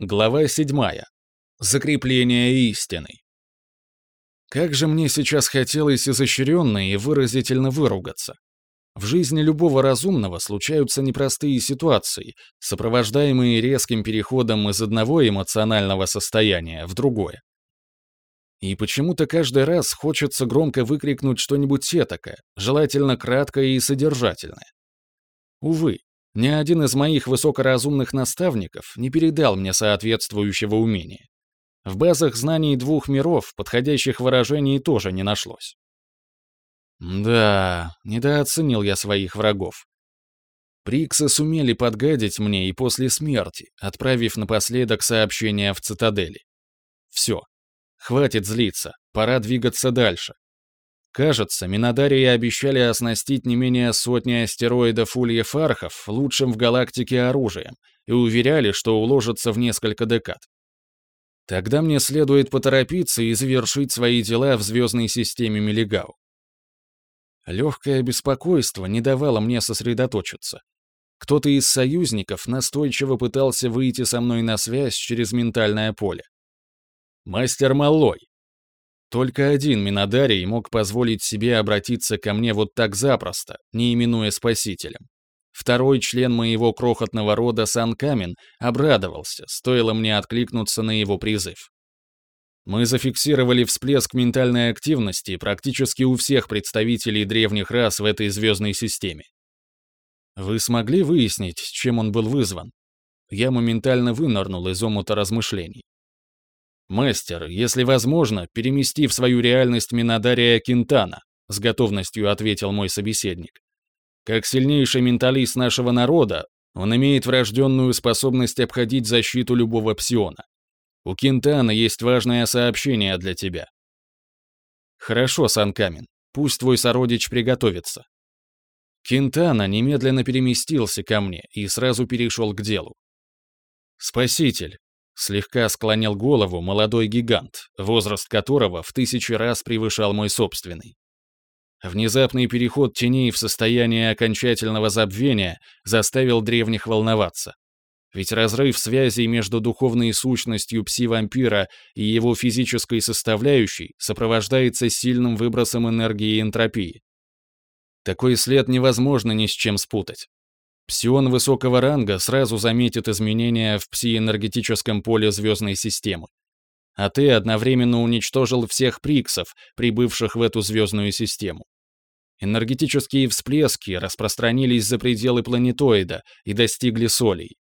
Глава 7. Закрепление истины. Как же мне сейчас хотелось изощренно и выразительно выругаться. В жизни любого разумного случаются непростые ситуации, сопровождаемые резким переходом из одного эмоционального состояния в другое. И почему-то каждый раз хочется громко выкрикнуть что-нибудь этакое, желательно краткое и содержательное. Увы, ни один из моих высокоразумных наставников не передал мне соответствующего умения. В базах знаний двух миров подходящих выражений тоже не нашлось. Да, недооценил я своих врагов. Приксы сумели подгадить мне и после смерти, отправив напоследок сообщение в цитадели. Все. Хватит злиться, пора двигаться дальше. Кажется, Минодарии обещали оснастить не менее сотни астероидов Ульев-Архов лучшим в галактике оружием и уверяли, что уложатся в несколько декад. Тогда мне следует поторопиться и завершить свои дела в звездной системе Мелигау. Легкое беспокойство не давало мне сосредоточиться. Кто-то из союзников настойчиво пытался выйти со мной на связь через ментальное поле. «Мастер Маллой, только один Минодарий мог позволить себе обратиться ко мне вот так запросто, не именуя спасителем. Второй член моего крохотного рода Санкамин обрадовался, стоило мне откликнуться на его призыв. Мы зафиксировали всплеск ментальной активности практически у всех представителей древних рас в этой звездной системе. Вы смогли выяснить, чем он был вызван? Я моментально вынырнул из омута размышлений. «Мастер, если возможно, перемести в свою реальность Минодария Кентана», с готовностью ответил мой собеседник. «Как сильнейший менталист нашего народа, он имеет врожденную способность обходить защиту любого псиона. У Кентана есть важное сообщение для тебя». «Хорошо, Санкамин, пусть твой сородич приготовится». Кентана немедленно переместился ко мне и сразу перешел к делу. «Спаситель, Слегка склонил голову молодой гигант, возраст которого в тысячи раз превышал мой собственный. Внезапный переход теней в состояние окончательного забвения заставил древних волноваться. Ведь разрыв связи между духовной сущностью пси-вампира и его физической составляющей сопровождается сильным выбросом энергии энтропии. Такой след невозможно ни с чем спутать. Псион высокого ранга сразу заметит изменения в псиэнергетическом поле звездной системы. А ты одновременно уничтожил всех приксов, прибывших в эту звездную систему. Энергетические всплески распространились за пределы планетоида и достигли солей.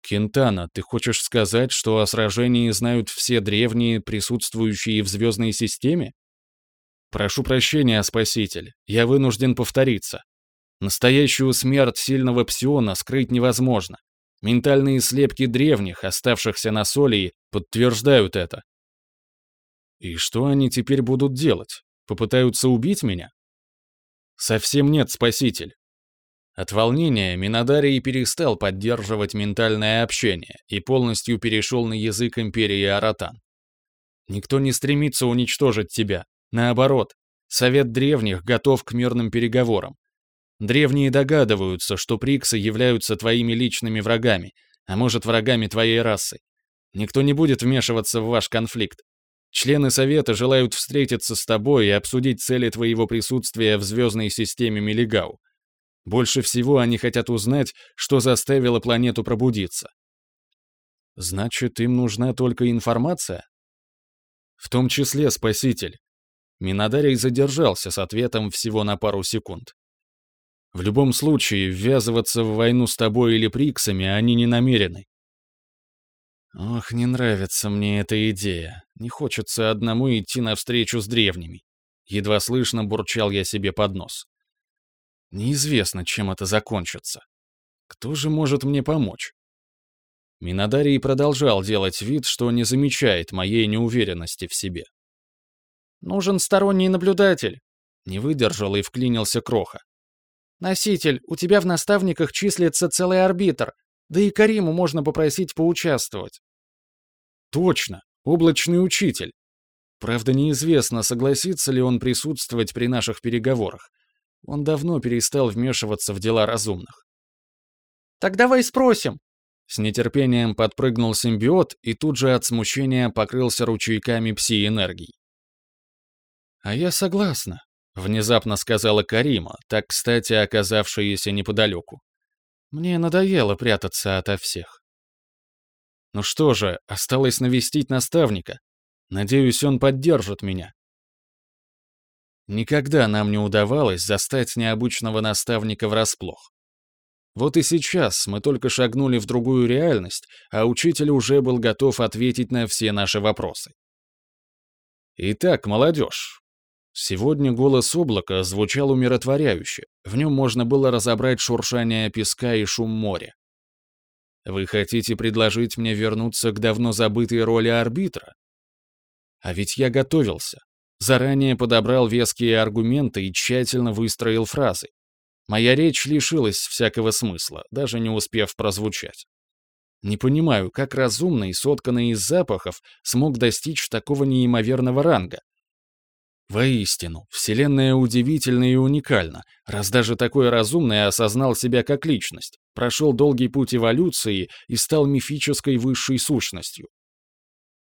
Кентана, ты хочешь сказать, что о сражении знают все древние, присутствующие в звездной системе? Прошу прощения, спаситель, я вынужден повториться. Настоящую смерть сильного псиона скрыть невозможно. Ментальные слепки древних, оставшихся на Солии, подтверждают это. И что они теперь будут делать? Попытаются убить меня? Совсем нет, спаситель. От волнения Минодарий перестал поддерживать ментальное общение и полностью перешел на язык Империи Аратан. Никто не стремится уничтожить тебя. Наоборот, Совет Древних готов к мирным переговорам. Древние догадываются, что приксы являются твоими личными врагами, а может, врагами твоей расы. Никто не будет вмешиваться в ваш конфликт. Члены Совета желают встретиться с тобой и обсудить цели твоего присутствия в звездной системе Мелигау. Больше всего они хотят узнать, что заставило планету пробудиться. Значит, им нужна только информация? В том числе Спаситель. Минодарий задержался с ответом всего на пару секунд. В любом случае, ввязываться в войну с тобой или Приксами они не намерены. Ох, не нравится мне эта идея. Не хочется одному идти навстречу с древними. Едва слышно бурчал я себе под нос. Неизвестно, чем это закончится. Кто же может мне помочь? Минодарий продолжал делать вид, что не замечает моей неуверенности в себе. «Нужен сторонний наблюдатель», — не выдержал и вклинился Кроха. «Носитель, у тебя в наставниках числится целый арбитр, да и Кариму можно попросить поучаствовать». «Точно, облачный учитель. Правда, неизвестно, согласится ли он присутствовать при наших переговорах. Он давно перестал вмешиваться в дела разумных. «Так давай спросим!» С нетерпением подпрыгнул симбиот и тут же от смущения покрылся ручейками пси-энергии. «А я согласна», — внезапно сказала Карима, так кстати оказавшаяся неподалеку. «Мне надоело прятаться ото всех». «Ну что же, осталось навестить наставника. Надеюсь, он поддержит меня». Никогда нам не удавалось застать необычного наставника врасплох. Вот и сейчас мы только шагнули в другую реальность, а учитель уже был готов ответить на все наши вопросы. Итак, молодежь. Сегодня голос облака звучал умиротворяюще, в нем можно было разобрать шуршание песка и шум моря. Вы хотите предложить мне вернуться к давно забытой роли арбитра? А ведь я готовился. Заранее подобрал веские аргументы и тщательно выстроил фразы. Моя речь лишилась всякого смысла, даже не успев прозвучать. Не понимаю, как разумный, сотканный из запахов, смог достичь такого неимоверного ранга. Воистину, Вселенная удивительна и уникальна, раз даже такой разумный осознал себя как личность, прошел долгий путь эволюции и стал мифической высшей сущностью.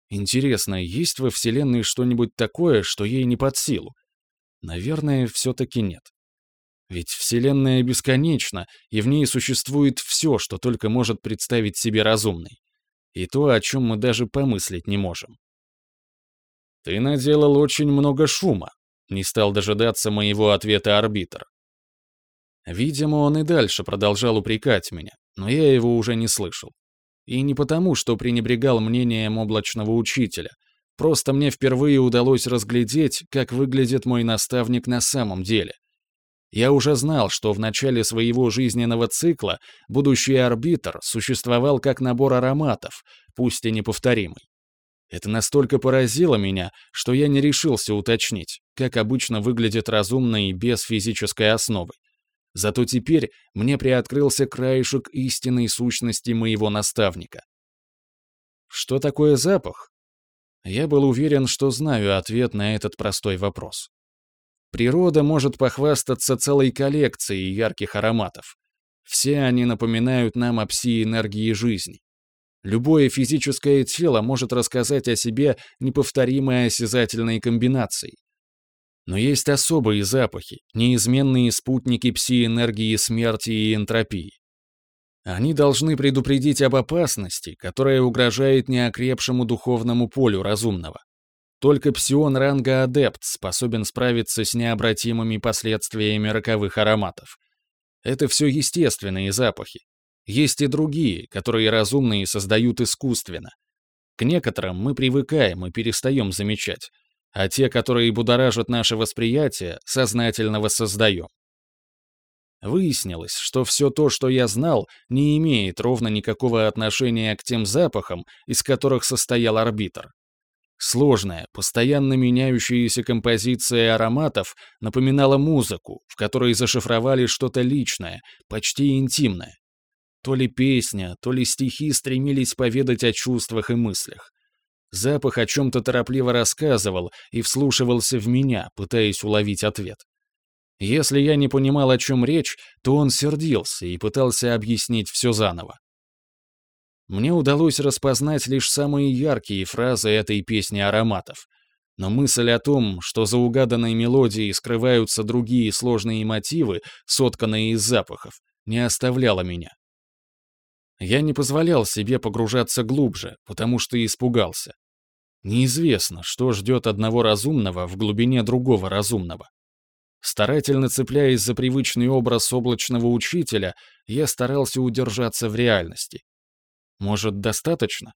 Интересно, есть во Вселенной что-нибудь такое, что ей не под силу? Наверное, все-таки нет. Ведь Вселенная бесконечна, и в ней существует все, что только может представить себе разумный. И то, о чем мы даже помыслить не можем. «Ты наделал очень много шума», — не стал дожидаться моего ответа арбитр. Видимо, он и дальше продолжал упрекать меня, но я его уже не слышал. И не потому, что пренебрегал мнением облачного учителя, просто мне впервые удалось разглядеть, как выглядит мой наставник на самом деле. Я уже знал, что в начале своего жизненного цикла будущий арбитр существовал как набор ароматов, пусть и неповторимый. Это настолько поразило меня, что я не решился уточнить, как обычно выглядит разумный без физической основы. Зато теперь мне приоткрылся краешек истинной сущности моего наставника. Что такое запах? Я был уверен, что знаю ответ на этот простой вопрос. Природа может похвастаться целой коллекцией ярких ароматов. Все они напоминают нам о пси-энергии жизни. Любое физическое тело может рассказать о себе неповторимой осязательной комбинацией. Но есть особые запахи, неизменные спутники пси-энергии смерти и энтропии. Они должны предупредить об опасности, которая угрожает неокрепшему духовному полю разумного. Только псион ранга адепт способен справиться с необратимыми последствиями роковых ароматов. Это все естественные запахи. Есть и другие, которые разумные создают искусственно. К некоторым мы привыкаем и перестаем замечать, а те, которые будоражат наше восприятие, сознательно воссоздаем. Выяснилось, что все то, что я знал, не имеет ровно никакого отношения к тем запахам, из которых состоял арбитр. Сложная, постоянно меняющаяся композиция ароматов напоминала музыку, в которой зашифровали что-то личное, почти интимное. То ли песня, то ли стихи стремились поведать о чувствах и мыслях. Запах о чем-то торопливо рассказывал и вслушивался в меня, пытаясь уловить ответ. Если я не понимал, о чем речь, то он сердился и пытался объяснить все заново. Мне удалось распознать лишь самые яркие фразы этой песни ароматов. Но мысль о том, что за угаданной мелодией скрываются другие сложные мотивы, сотканные из запахов, не оставляла меня. Я не позволял себе погружаться глубже, потому что испугался. Неизвестно, что ждет одного разумного в глубине другого разумного. Старательно цепляясь за привычный образ облачного учителя, я старался удержаться в реальности. Может, достаточно?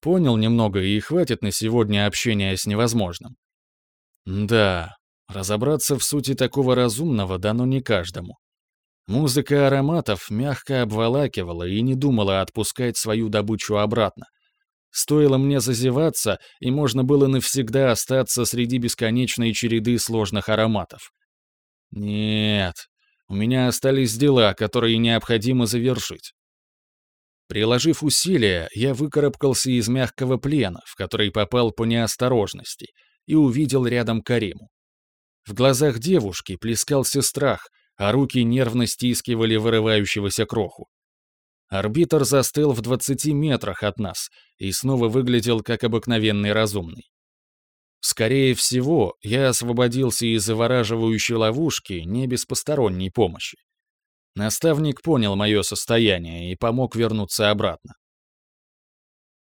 Понял немного и хватит на сегодня общения с невозможным. Да, разобраться в сути такого разумного дано не каждому. Музыка ароматов мягко обволакивала и не думала отпускать свою добычу обратно. Стоило мне зазеваться, и можно было навсегда остаться среди бесконечной череды сложных ароматов. Нет, у меня остались дела, которые необходимо завершить. Приложив усилия, я выкарабкался из мягкого плена, в который попал по неосторожности, и увидел рядом Кариму. В глазах девушки плескался страх, а руки нервно стискивали вырывающегося кроху. Арбитр застыл в 20 метрах от нас и снова выглядел как обыкновенный разумный. Скорее всего, я освободился из завораживающей ловушки не без посторонней помощи. Наставник понял мое состояние и помог вернуться обратно.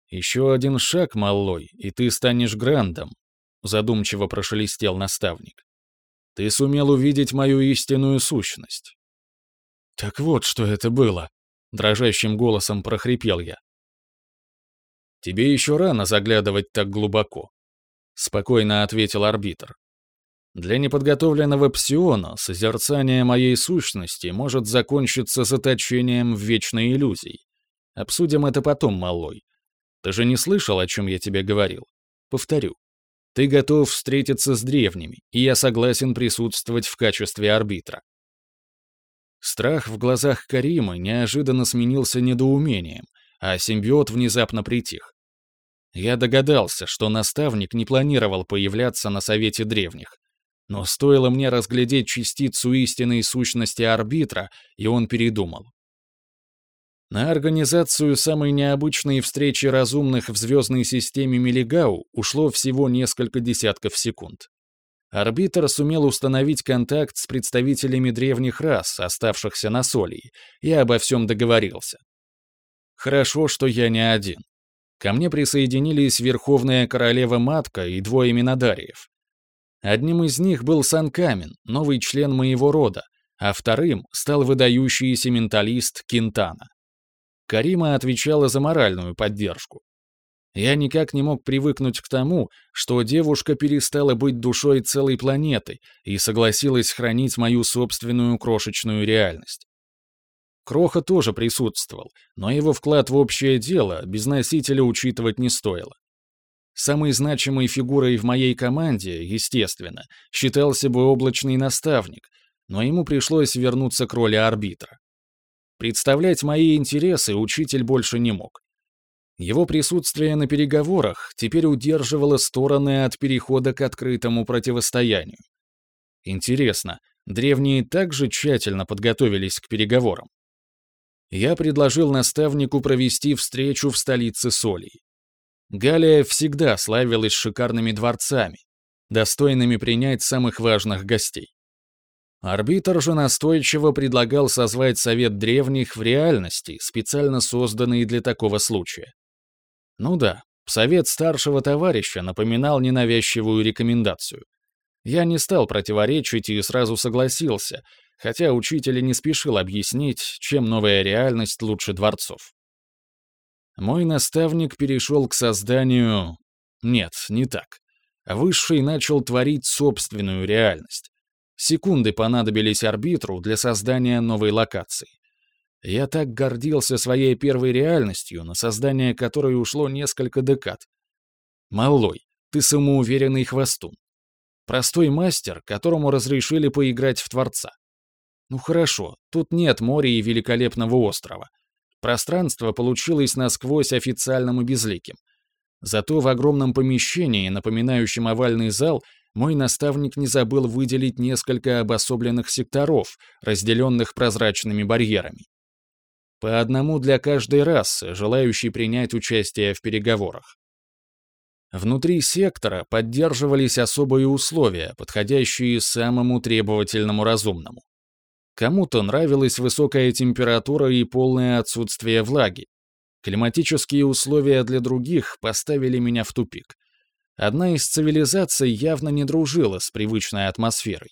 «Еще один шаг, малой, и ты станешь грандом», — задумчиво прошелестел наставник. «Ты сумел увидеть мою истинную сущность». «Так вот, что это было», — дрожащим голосом прохрипел я. «Тебе еще рано заглядывать так глубоко», — спокойно ответил арбитр. «Для неподготовленного псиона созерцание моей сущности может закончиться заточением в вечной иллюзии. Обсудим это потом, малой. Ты же не слышал, о чем я тебе говорил? Повторю. Ты готов встретиться с древними, и я согласен присутствовать в качестве арбитра. Страх в глазах Карима неожиданно сменился недоумением, а симбиот внезапно притих. Я догадался, что наставник не планировал появляться на Совете Древних. Но стоило мне разглядеть частицу истинной сущности арбитра, и он передумал. На организацию самой необычной встречи разумных в звездной системе Мелигау ушло всего несколько десятков секунд. Арбитр сумел установить контакт с представителями древних рас, оставшихся на Солии, и обо всем договорился. Хорошо, что я не один. Ко мне присоединились Верховная Королева Матка и двое Минодариев. Одним из них был Санкамин, новый член моего рода, а вторым стал выдающийся менталист Кинтана. Карима отвечала за моральную поддержку. Я никак не мог привыкнуть к тому, что девушка перестала быть душой целой планеты и согласилась хранить мою собственную крошечную реальность. Кроха тоже присутствовал, но его вклад в общее дело без носителя учитывать не стоило. Самой значимой фигурой в моей команде, естественно, считался бы облачный наставник, но ему пришлось вернуться к роли арбитра. Представлять мои интересы учитель больше не мог. Его присутствие на переговорах теперь удерживало стороны от перехода к открытому противостоянию. Интересно, древние также тщательно подготовились к переговорам? Я предложил наставнику провести встречу в столице Солей. Галия всегда славилась шикарными дворцами, достойными принять самых важных гостей. Арбитр же настойчиво предлагал созвать Совет Древних в реальности, специально созданный для такого случая. Ну да, Совет старшего товарища напоминал ненавязчивую рекомендацию. Я не стал противоречить и сразу согласился, хотя учитель не спешил объяснить, чем новая реальность лучше дворцов. Мой наставник перешел к созданию... Нет, не так. Высший начал творить собственную реальность. Секунды понадобились арбитру для создания новой локации. Я так гордился своей первой реальностью, на создание которой ушло несколько декад. Малой, ты самоуверенный хвостун. Простой мастер, которому разрешили поиграть в Творца. Ну хорошо, тут нет моря и великолепного острова. Пространство получилось насквозь официальным и безликим. Зато в огромном помещении, напоминающем овальный зал, мой наставник не забыл выделить несколько обособленных секторов, разделенных прозрачными барьерами. По одному для каждой расы, желающей принять участие в переговорах. Внутри сектора поддерживались особые условия, подходящие самому требовательному разумному. Кому-то нравилась высокая температура и полное отсутствие влаги. Климатические условия для других поставили меня в тупик. Одна из цивилизаций явно не дружила с привычной атмосферой.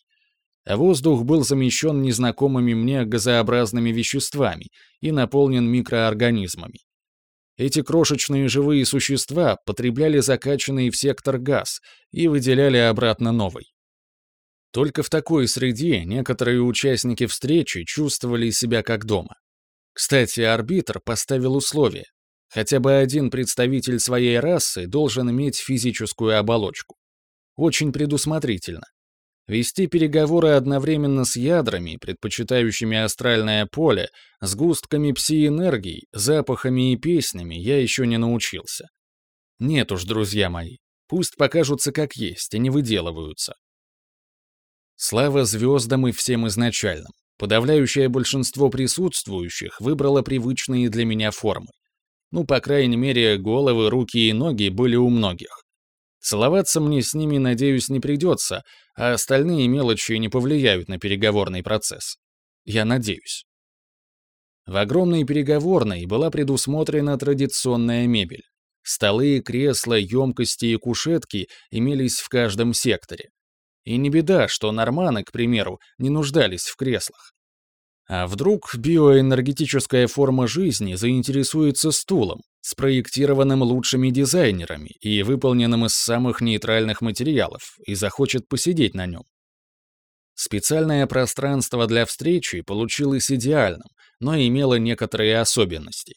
Воздух был замещен незнакомыми мне газообразными веществами и наполнен микроорганизмами. Эти крошечные живые существа потребляли закачанный в сектор газ и выделяли обратно новый. Только в такой среде некоторые участники встречи чувствовали себя как дома. Кстати, арбитр поставил условие. Хотя бы один представитель своей расы должен иметь физическую оболочку. Очень предусмотрительно. Вести переговоры одновременно с ядрами, предпочитающими астральное поле, с густками пси-энергий, запахами и песнями я еще не научился. Нет уж, друзья мои, пусть покажутся как есть и не выделываются. Слава звездам и всем изначальным. Подавляющее большинство присутствующих выбрало привычные для меня формы. Ну, по крайней мере, головы, руки и ноги были у многих. Целоваться мне с ними, надеюсь, не придется, а остальные мелочи не повлияют на переговорный процесс. Я надеюсь. В огромной переговорной была предусмотрена традиционная мебель. Столы, кресла, емкости и кушетки имелись в каждом секторе. И не беда, что норманы, к примеру, не нуждались в креслах. А вдруг биоэнергетическая форма жизни заинтересуется стулом, спроектированным лучшими дизайнерами и выполненным из самых нейтральных материалов, и захочет посидеть на нем? Специальное пространство для встречи получилось идеальным, но имело некоторые особенности.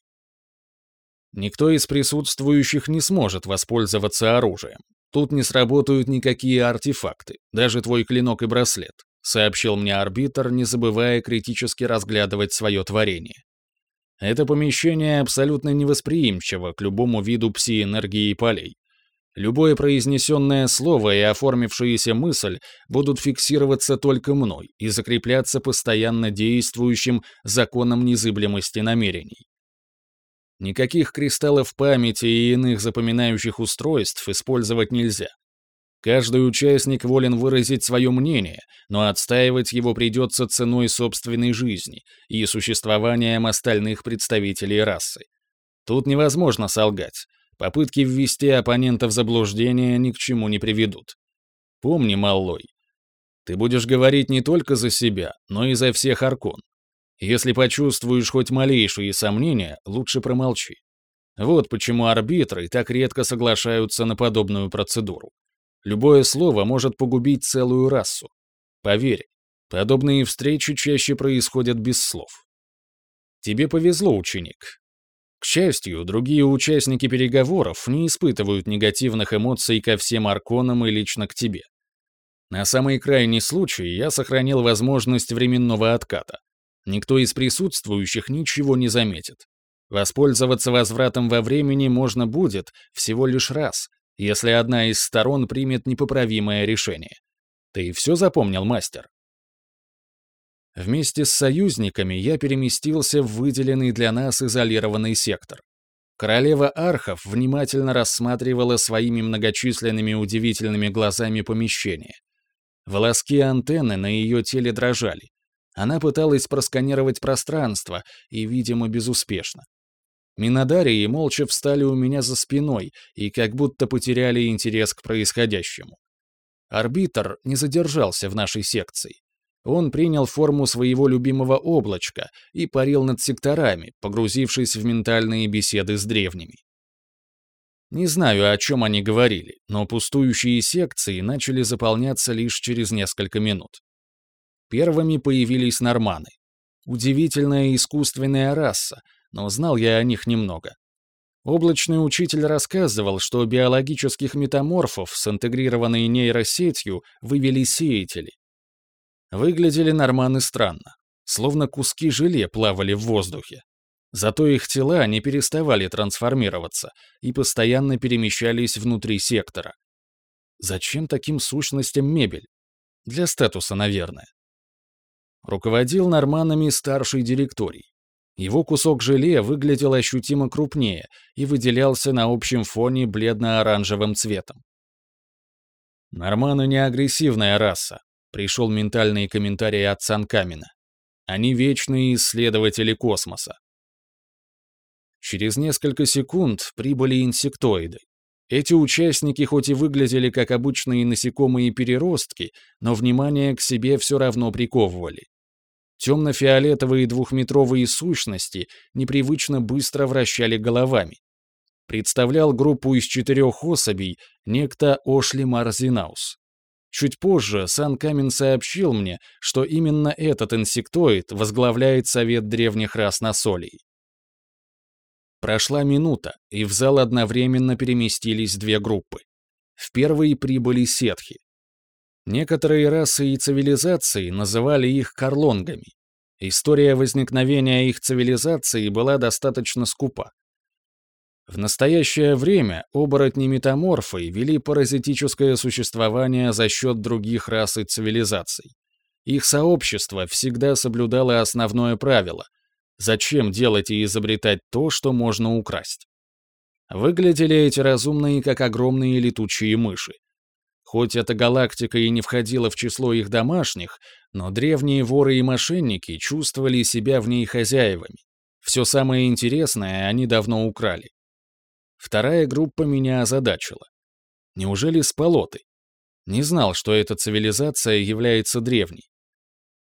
Никто из присутствующих не сможет воспользоваться оружием. Тут не сработают никакие артефакты, даже твой клинок и браслет, сообщил мне арбитр, не забывая критически разглядывать свое творение. Это помещение абсолютно невосприимчиво к любому виду пси-энергии и полей. Любое произнесенное слово и оформившаяся мысль будут фиксироваться только мной и закрепляться постоянно действующим законом незыблемости намерений. Никаких кристаллов памяти и иных запоминающих устройств использовать нельзя. Каждый участник волен выразить свое мнение, но отстаивать его придется ценой собственной жизни и существованием остальных представителей расы. Тут невозможно солгать. Попытки ввести оппонента в заблуждение ни к чему не приведут. Помни, малой, ты будешь говорить не только за себя, но и за всех Аркон. Если почувствуешь хоть малейшие сомнения, лучше промолчи. Вот почему арбитры так редко соглашаются на подобную процедуру. Любое слово может погубить целую расу. Поверь, подобные встречи чаще происходят без слов. Тебе повезло, ученик. К счастью, другие участники переговоров не испытывают негативных эмоций ко всем арконам и лично к тебе. На самый крайний случай я сохранил возможность временного отката. Никто из присутствующих ничего не заметит. Воспользоваться возвратом во времени можно будет всего лишь раз, если одна из сторон примет непоправимое решение. Ты все запомнил, мастер? Вместе с союзниками я переместился в выделенный для нас изолированный сектор. Королева Архов внимательно рассматривала своими многочисленными удивительными глазами помещение. Волоски антенны на ее теле дрожали. Она пыталась просканировать пространство, и, видимо, безуспешно. Минодарии молча встали у меня за спиной и как будто потеряли интерес к происходящему. Арбитр не задержался в нашей секции. Он принял форму своего любимого облачка и парил над секторами, погрузившись в ментальные беседы с древними. Не знаю, о чем они говорили, но пустующие секции начали заполняться лишь через несколько минут. Первыми появились норманы. Удивительная искусственная раса, но знал я о них немного. Облачный учитель рассказывал, что биологических метаморфов с интегрированной нейросетью вывели сеятели. Выглядели норманы странно, словно куски желе плавали в воздухе. Зато их тела не переставали трансформироваться и постоянно перемещались внутри сектора. Зачем таким сущностям мебель? Для статуса, наверное. Руководил норманами старший директорий. Его кусок желе выглядел ощутимо крупнее и выделялся на общем фоне бледно-оранжевым цветом. «Норманы не агрессивная раса», — пришел ментальный комментарий от Санкамина. «Они вечные исследователи космоса». Через несколько секунд прибыли инсектоиды. Эти участники хоть и выглядели как обычные насекомые-переростки, но внимание к себе все равно приковывали. Темно-фиолетовые двухметровые сущности непривычно быстро вращали головами. Представлял группу из четырех особей некто Ошли Марзинаус. Чуть позже Сан Камен сообщил мне, что именно этот инсектоид возглавляет Совет древних рас на Солей. Прошла минута, и в зал одновременно переместились две группы. В первой прибыли сетхи. Некоторые расы и цивилизации называли их карлонгами. История возникновения их цивилизации была достаточно скупа. В настоящее время оборотни-метаморфы вели паразитическое существование за счет других рас и цивилизаций. Их сообщество всегда соблюдало основное правило — зачем делать и изобретать то, что можно украсть. Выглядели эти разумные, как огромные летучие мыши. Хоть эта галактика и не входила в число их домашних, но древние воры и мошенники чувствовали себя в ней хозяевами. Все самое интересное они давно украли. Вторая группа меня озадачила. Неужели спалоты? Не знал, что эта цивилизация является древней.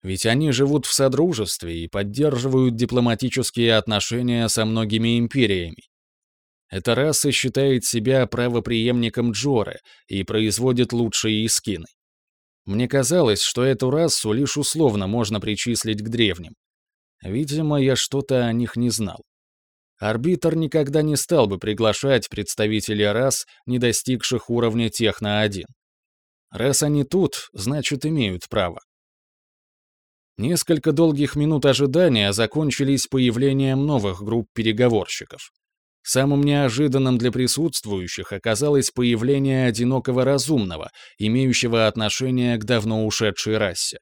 Ведь они живут в содружестве и поддерживают дипломатические отношения со многими империями. Эта раса считает себя правопреемником Джоры и производит лучшие искины. Мне казалось, что эту расу лишь условно можно причислить к древним. Видимо, я что-то о них не знал. Арбитр никогда не стал бы приглашать представителей рас, не достигших уровня техно-1. Раз они тут, значит, имеют право. Несколько долгих минут ожидания закончились появлением новых групп переговорщиков. Самым неожиданным для присутствующих оказалось появление одинокого разумного, имеющего отношение к давно ушедшей расе.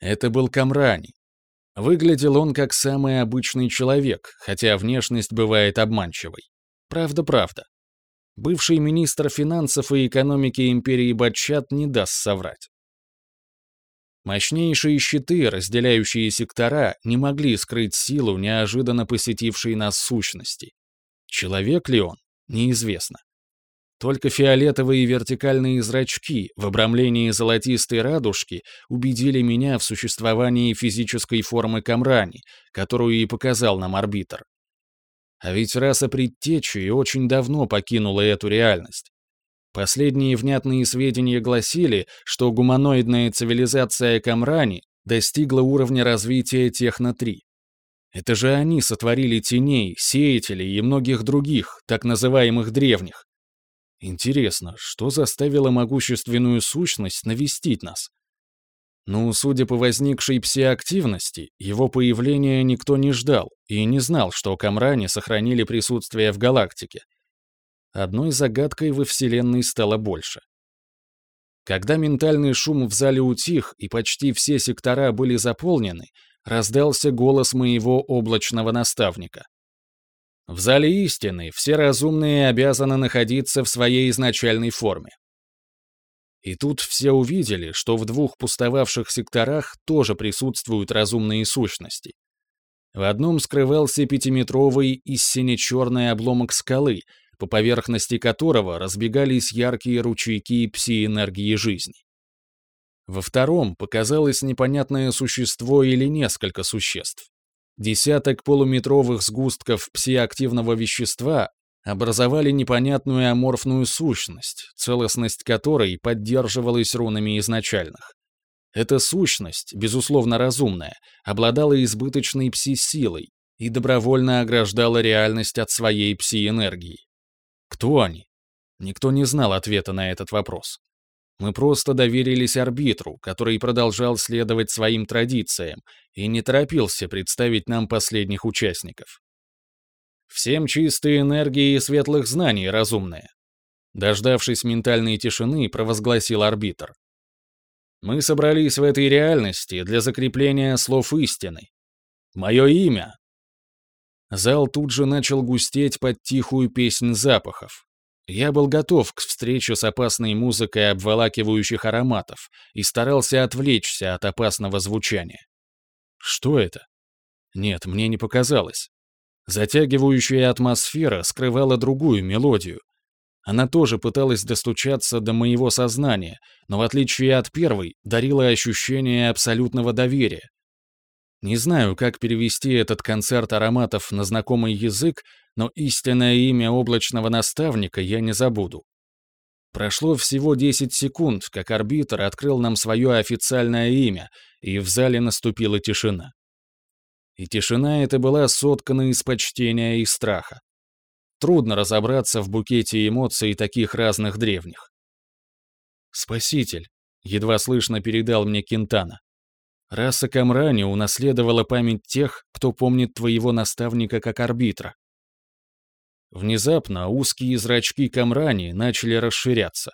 Это был Камрани. Выглядел он как самый обычный человек, хотя внешность бывает обманчивой. Правда-правда. Бывший министр финансов и экономики империи Батчат не даст соврать. Мощнейшие щиты, разделяющие сектора, не могли скрыть силу неожиданно посетившей нас сущности. Человек ли он? Неизвестно. Только фиолетовые вертикальные зрачки в обрамлении золотистой радужки убедили меня в существовании физической формы Камрани, которую и показал нам арбитр. А ведь раса предтечи очень давно покинула эту реальность. Последние внятные сведения гласили, что гуманоидная цивилизация Камрани достигла уровня развития Техно-3. Это же они сотворили теней, сеятелей и многих других, так называемых древних. Интересно, что заставило могущественную сущность навестить нас? Ну, судя по возникшей псиактивности, его появления никто не ждал и не знал, что Камрани сохранили присутствие в галактике. Одной загадкой во Вселенной стало больше. Когда ментальный шум в зале утих и почти все сектора были заполнены, раздался голос моего облачного наставника. В зале истины все разумные обязаны находиться в своей изначальной форме. И тут все увидели, что в двух пустовавших секторах тоже присутствуют разумные сущности. В одном скрывался пятиметровый и сине-черный обломок скалы, по поверхности которого разбегались яркие ручейки пси-энергии жизни. Во втором показалось непонятное существо или несколько существ. Десяток полуметровых сгустков псиактивного вещества образовали непонятную аморфную сущность, целостность которой поддерживалась рунами изначальных. Эта сущность, безусловно разумная, обладала избыточной пси-силой и добровольно ограждала реальность от своей пси-энергии. Кто они? Никто не знал ответа на этот вопрос. Мы просто доверились арбитру, который продолжал следовать своим традициям и не торопился представить нам последних участников. Всем чистые энергии и светлых знаний, разумные. Дождавшись ментальной тишины, провозгласил арбитр. Мы собрались в этой реальности для закрепления слов истины. Мое имя. Зал тут же начал густеть под тихую песнь запахов, я был готов к встрече с опасной музыкой обволакивающих ароматов и старался отвлечься от опасного звучания. Что это? Нет, мне не показалось. Затягивающая атмосфера скрывала другую мелодию. Она тоже пыталась достучаться до моего сознания, но в отличие от первой, дарила ощущение абсолютного доверия. Не знаю, как перевести этот концерт ароматов на знакомый язык, но истинное имя облачного наставника я не забуду. Прошло всего 10 секунд, как арбитр открыл нам свое официальное имя, и в зале наступила тишина. И тишина эта была соткана из почтения и страха. Трудно разобраться в букете эмоций таких разных древних. «Спаситель», — едва слышно передал мне Кентана. «Раса Камрани унаследовала память тех, кто помнит твоего наставника как арбитра. Внезапно узкие зрачки Камрани начали расширяться.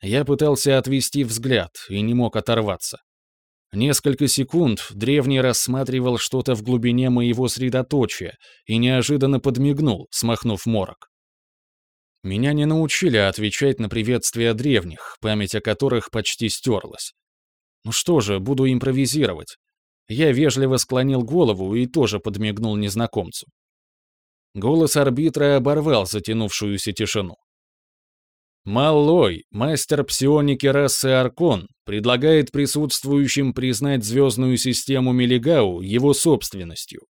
Я пытался отвести взгляд и не мог оторваться. Несколько секунд древний рассматривал что-то в глубине моего средоточия и неожиданно подмигнул, смахнув морок. Меня не научили отвечать на приветствия древних, память о которых почти стерлась. Ну что же, буду импровизировать. Я вежливо склонил голову и тоже подмигнул незнакомцу. Голос арбитра оборвал затянувшуюся тишину. Маллой, мастер псионики расы Аркон, предлагает присутствующим признать звездную систему Мелигау его собственностью.